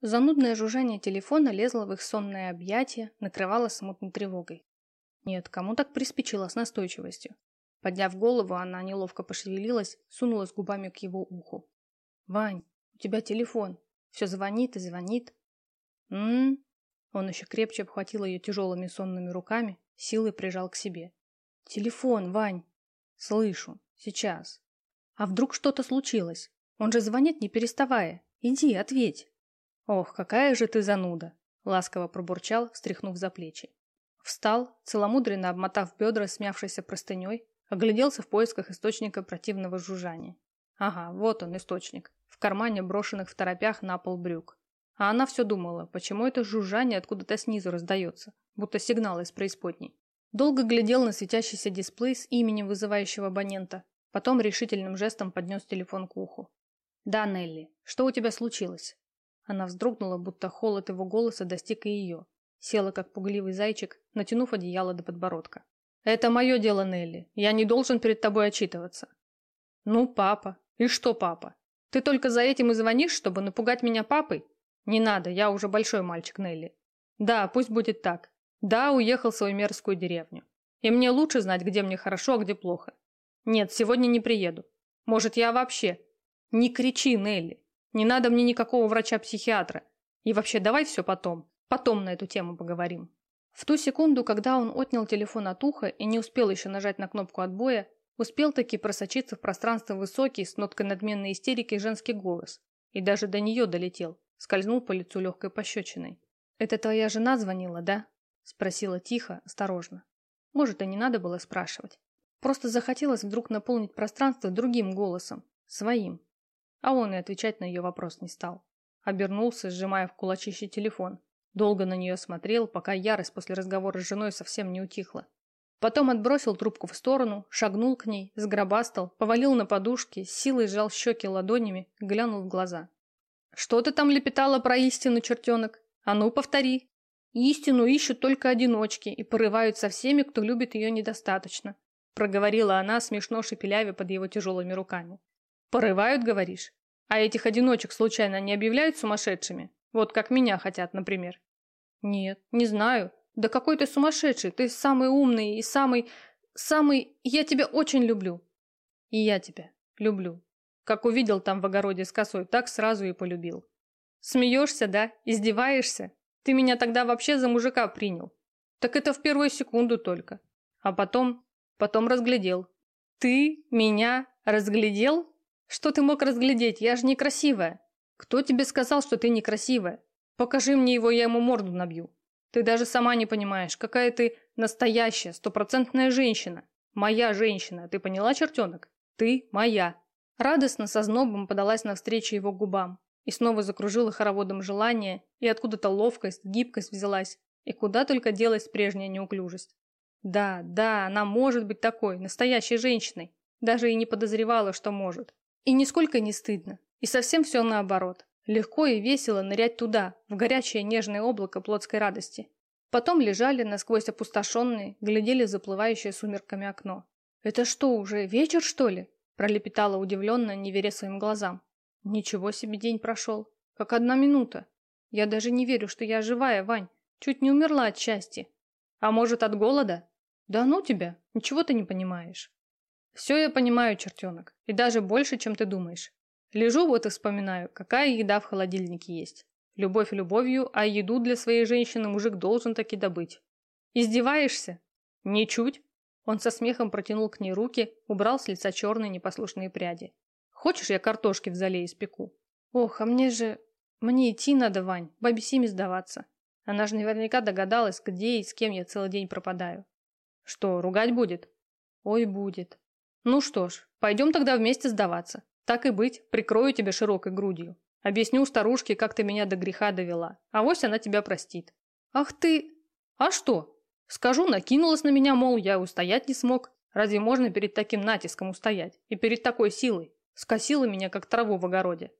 Занудное жужжание телефона лезло в их сонное объятие, накрывало смутной тревогой. Нет, кому так приспичило с настойчивостью? Подняв голову, она неловко пошевелилась, сунулась губами к его уху. «Вань, у тебя телефон. Все звонит и звонит». «М-м-м». Он еще крепче обхватил ее тяжелыми сонными руками, силой прижал к себе. «Телефон, Вань!» «Слышу. Сейчас. А вдруг что-то случилось? Он же звонит, не переставая. Иди, ответь!» «Ох, какая же ты зануда!» Ласково пробурчал, встряхнув за плечи. Встал, целомудренно обмотав бедра смявшейся простыней, огляделся в поисках источника противного жужжания. Ага, вот он, источник, в кармане брошенных в торопях на пол брюк. А она все думала, почему это жужжание откуда-то снизу раздается, будто сигнал из преисподней. Долго глядел на светящийся дисплей с именем вызывающего абонента, потом решительным жестом поднес телефон к уху. «Да, Нелли, что у тебя случилось?» Она вздрогнула, будто холод его голоса достиг и ее. Села, как пугливый зайчик, натянув одеяло до подбородка. «Это мое дело, Нелли. Я не должен перед тобой отчитываться». «Ну, папа. И что, папа? Ты только за этим и звонишь, чтобы напугать меня папой? Не надо, я уже большой мальчик, Нелли. Да, пусть будет так. Да, уехал в свою мерзкую деревню. И мне лучше знать, где мне хорошо, а где плохо. Нет, сегодня не приеду. Может, я вообще... Не кричи, Нелли. Не надо мне никакого врача-психиатра. И вообще, давай все потом. Потом на эту тему поговорим. В ту секунду, когда он отнял телефон от уха и не успел еще нажать на кнопку отбоя, успел таки просочиться в пространство высокий, с ноткой надменной истерики женский голос. И даже до нее долетел скользнул по лицу легкой пощечиной. «Это твоя жена звонила, да?» Спросила тихо, осторожно. Может, и не надо было спрашивать. Просто захотелось вдруг наполнить пространство другим голосом, своим. А он и отвечать на ее вопрос не стал. Обернулся, сжимая в кулачище телефон. Долго на нее смотрел, пока ярость после разговора с женой совсем не утихла. Потом отбросил трубку в сторону, шагнул к ней, сгробастал, повалил на подушки, силой сжал щеки ладонями, глянул в глаза. Что ты там лепетала про истину, чертенок? А ну, повтори. Истину ищут только одиночки и порывают со всеми, кто любит ее недостаточно. Проговорила она, смешно шепелявя под его тяжелыми руками. Порывают, говоришь? А этих одиночек случайно не объявляют сумасшедшими? Вот как меня хотят, например. Нет, не знаю. Да какой ты сумасшедший. Ты самый умный и самый... Самый... Я тебя очень люблю. И я тебя люблю. Как увидел там в огороде с косой, так сразу и полюбил. Смеешься, да? Издеваешься? Ты меня тогда вообще за мужика принял. Так это в первую секунду только. А потом, потом разглядел. Ты меня разглядел? Что ты мог разглядеть? Я же некрасивая. Кто тебе сказал, что ты некрасивая? Покажи мне его, я ему морду набью. Ты даже сама не понимаешь, какая ты настоящая, стопроцентная женщина. Моя женщина, ты поняла, чертенок? Ты моя. Радостно со знобом подалась навстречу его губам и снова закружила хороводом желание, и откуда-то ловкость, гибкость взялась, и куда только делась прежняя неуклюжесть. Да, да, она может быть такой, настоящей женщиной, даже и не подозревала, что может. И нисколько не стыдно, и совсем все наоборот. Легко и весело нырять туда, в горячее нежное облако плотской радости. Потом лежали насквозь опустошенные, глядели заплывающее сумерками окно. «Это что, уже вечер, что ли?» Пролепетала удивленно, не веря своим глазам. Ничего себе день прошел. Как одна минута. Я даже не верю, что я живая, Вань. Чуть не умерла от счастья. А может, от голода? Да ну тебя, ничего ты не понимаешь. Все я понимаю, чертенок. И даже больше, чем ты думаешь. Лежу вот и вспоминаю, какая еда в холодильнике есть. Любовь любовью, а еду для своей женщины мужик должен таки добыть. Издеваешься? Ничуть. Он со смехом протянул к ней руки, убрал с лица черные непослушные пряди. «Хочешь, я картошки в зале испеку?» «Ох, а мне же... Мне идти надо, Вань, бабе Симе сдаваться. Она же наверняка догадалась, где и с кем я целый день пропадаю». «Что, ругать будет?» «Ой, будет». «Ну что ж, пойдем тогда вместе сдаваться. Так и быть, прикрою тебя широкой грудью. Объясню старушке, как ты меня до греха довела. А вось она тебя простит». «Ах ты... А что? Скажу, накинулась на меня, мол, я устоять не смог. Разве можно перед таким натиском устоять? И перед такой силой? Скосила меня, как траву в огороде.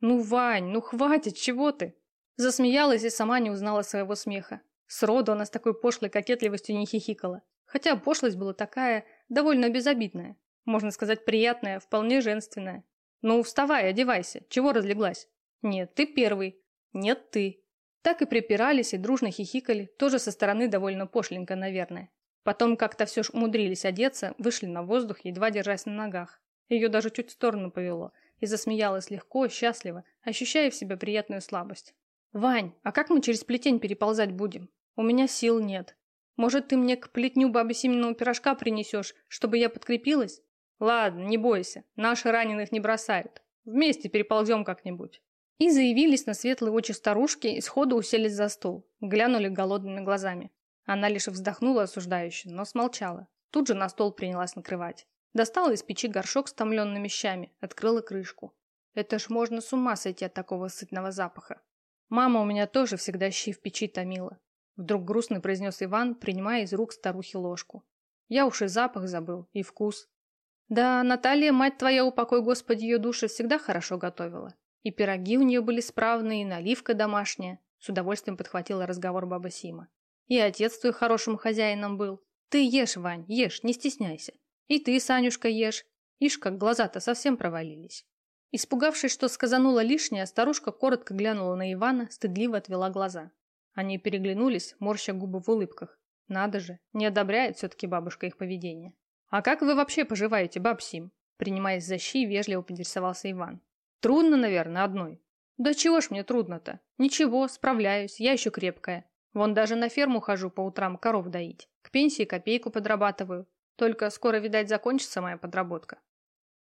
Ну, Вань, ну хватит, чего ты? Засмеялась и сама не узнала своего смеха. Сроду она с такой пошлой кокетливостью не хихикала. Хотя пошлость была такая, довольно безобидная. Можно сказать, приятная, вполне женственная. Ну, вставай, одевайся. Чего разлеглась? Нет, ты первый. нет ты. Так и припирались и дружно хихикали, тоже со стороны довольно пошленько, наверное. Потом как-то все ж умудрились одеться, вышли на воздух, едва держась на ногах. Ее даже чуть в сторону повело, и засмеялась легко, счастливо, ощущая в себе приятную слабость. «Вань, а как мы через плетень переползать будем? У меня сил нет. Может, ты мне к плетню бабы Симиного пирожка принесешь, чтобы я подкрепилась? Ладно, не бойся, наши раненых не бросают. Вместе переползем как-нибудь». И заявились на светлые очи старушки и сходу уселись за стол, глянули голодными глазами. Она лишь вздохнула осуждающе, но смолчала. Тут же на стол принялась накрывать. Достала из печи горшок с томленными щами, открыла крышку. Это ж можно с ума сойти от такого сытного запаха. Мама у меня тоже всегда щи в печи томила. Вдруг грустно произнес Иван, принимая из рук старухи ложку. Я уж и запах забыл, и вкус. Да, Наталья, мать твоя, упокой Господи ее души, всегда хорошо готовила. И пироги у нее были справные, и наливка домашняя. С удовольствием подхватила разговор баба Сима. И отец твой хорошим хозяином был. Ты ешь, Вань, ешь, не стесняйся. И ты, Санюшка, ешь. Ишь, как глаза-то совсем провалились. Испугавшись, что сказанула лишнее, старушка коротко глянула на Ивана, стыдливо отвела глаза. Они переглянулись, морща губы в улыбках. Надо же, не одобряет все-таки бабушка их поведение. «А как вы вообще поживаете, баб Сим?» Принимаясь за щи, вежливо поинтересовался Иван. «Трудно, наверное, одной». «Да чего ж мне трудно-то? Ничего, справляюсь, я еще крепкая. Вон даже на ферму хожу по утрам коров доить. К пенсии копейку подрабатываю. Только скоро, видать, закончится моя подработка».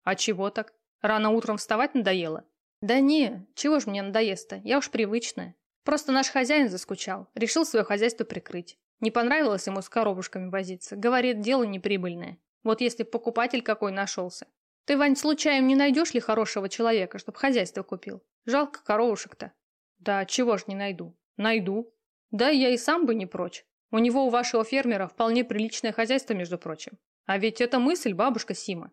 «А чего так? Рано утром вставать надоело?» «Да не, чего ж мне надоест-то? Я уж привычная. Просто наш хозяин заскучал, решил свое хозяйство прикрыть. Не понравилось ему с коровушками возиться. Говорит, дело неприбыльное. Вот если покупатель какой нашелся. Ты, Вань, случаем не найдешь ли хорошего человека, чтоб хозяйство купил? Жалко коровушек-то. Да чего ж не найду? Найду. Да я и сам бы не прочь. У него, у вашего фермера, вполне приличное хозяйство, между прочим. А ведь это мысль, бабушка Сима.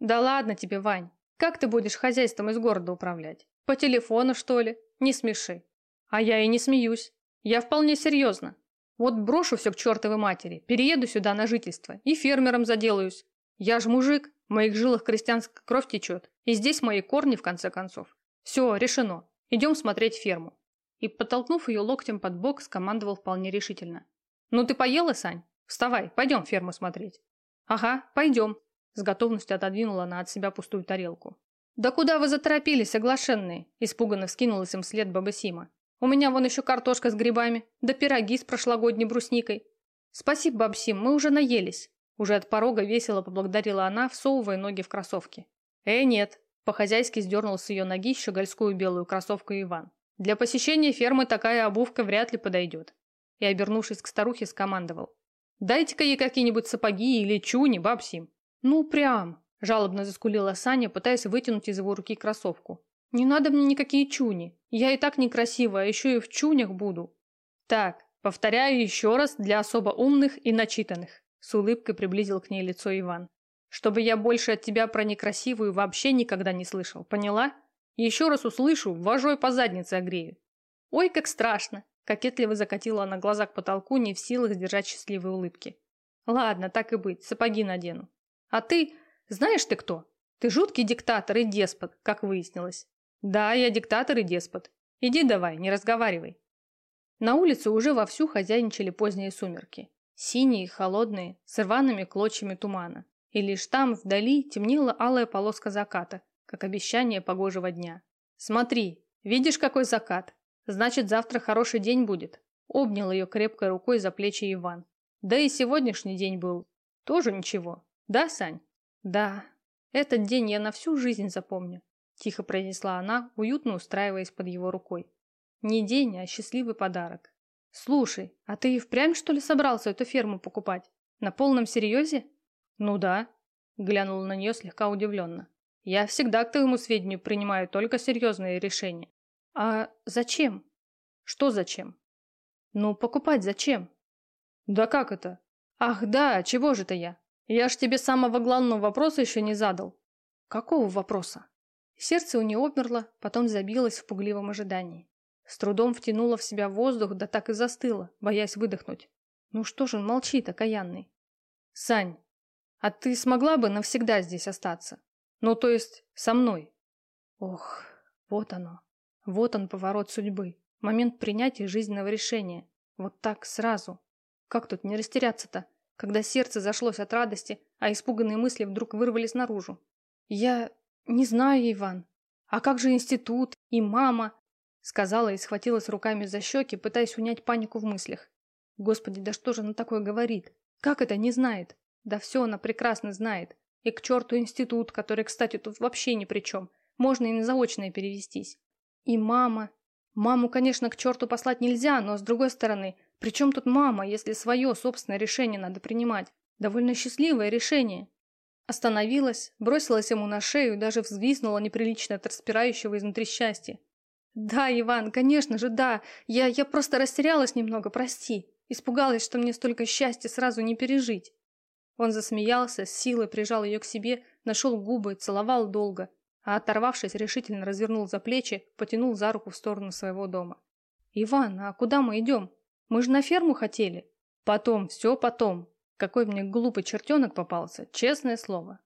Да ладно тебе, Вань. Как ты будешь хозяйством из города управлять? По телефону, что ли? Не смеши. А я и не смеюсь. Я вполне серьезно. Вот брошу все к чертовой матери, перееду сюда на жительство и фермером заделаюсь. Я ж мужик, в моих жилах крестьянская кровь течет, и здесь мои корни, в конце концов. Все, решено. Идем смотреть ферму. И, подтолкнув ее локтем под бок, скомандовал вполне решительно. «Ну ты поела, Сань? Вставай, пойдем ферму смотреть». «Ага, пойдем», – с готовностью отодвинула она от себя пустую тарелку. «Да куда вы заторопились, оглашенные?» – испуганно вскинулась им вслед баба Сима. У меня вон еще картошка с грибами, да пироги с прошлогодней брусникой. Спасибо, бабсим, мы уже наелись. Уже от порога весело поблагодарила она, всовывая ноги в кроссовки. Э, нет. По-хозяйски сдернул с ее ноги щегольскую белую кроссовку Иван. Для посещения фермы такая обувка вряд ли подойдет. И, обернувшись к старухе, скомандовал. «Дайте-ка ей какие-нибудь сапоги или чуни, бабсим». «Ну, прям», – жалобно заскулила Саня, пытаясь вытянуть из его руки кроссовку. «Не надо мне никакие чуни. Я и так некрасивая, а еще и в чунях буду. Так, повторяю еще раз для особо умных и начитанных. С улыбкой приблизил к ней лицо Иван. Чтобы я больше от тебя про некрасивую вообще никогда не слышал, поняла? Еще раз услышу, вожой по заднице огрею. Ой, как страшно! Кокетливо закатила она глаза к потолку, не в силах сдержать счастливые улыбки. Ладно, так и быть, сапоги надену. А ты, знаешь ты кто? Ты жуткий диктатор и деспот, как выяснилось. Да, я диктатор и деспот. Иди давай, не разговаривай. На улице уже вовсю хозяйничали поздние сумерки. Синие, холодные, с рваными клочьями тумана. И лишь там, вдали, темнела алая полоска заката, как обещание погожего дня. «Смотри, видишь, какой закат? Значит, завтра хороший день будет». Обнял ее крепкой рукой за плечи Иван. «Да и сегодняшний день был. Тоже ничего. Да, Сань?» «Да. Этот день я на всю жизнь запомню. Тихо произнесла она, уютно устраиваясь под его рукой. Не день, а счастливый подарок. Слушай, а ты и впрямь что ли собрался эту ферму покупать? На полном серьезе? Ну да. Глянула на нее слегка удивленно. Я всегда к твоему сведению принимаю только серьезные решения. А зачем? Что зачем? Ну, покупать зачем? Да как это? Ах, да, чего же это я? Я ж тебе самого главного вопроса еще не задал. Какого вопроса? Сердце у нее обмерло, потом забилось в пугливом ожидании. С трудом втянула в себя воздух, да так и застыла, боясь выдохнуть. Ну что же он молчит, окаянный? Сань, а ты смогла бы навсегда здесь остаться? Ну, то есть, со мной? Ох, вот оно. Вот он, поворот судьбы. Момент принятия жизненного решения. Вот так, сразу. Как тут не растеряться-то, когда сердце зашлось от радости, а испуганные мысли вдруг вырвались наружу? Я не знаю, Иван. А как же институт и мама? Сказала и схватилась руками за щеки, пытаясь унять панику в мыслях. Господи, да что же она такое говорит? Как это не знает? Да все она прекрасно знает. И к черту институт, который, кстати, тут вообще ни при чем. Можно и на заочное перевестись. И мама. Маму, конечно, к черту послать нельзя, но с другой стороны, при чем тут мама, если свое собственное решение надо принимать? Довольно счастливое решение. Остановилась, бросилась ему на шею и даже взвизгнула неприлично от распирающего изнутри счастья. «Да, Иван, конечно же, да. Я, я просто растерялась немного, прости. Испугалась, что мне столько счастья сразу не пережить». Он засмеялся, с силой прижал ее к себе, нашел губы, целовал долго, а оторвавшись, решительно развернул за плечи, потянул за руку в сторону своего дома. «Иван, а куда мы идем? Мы же на ферму хотели». «Потом, все потом. Какой мне глупый чертенок попался, честное слово.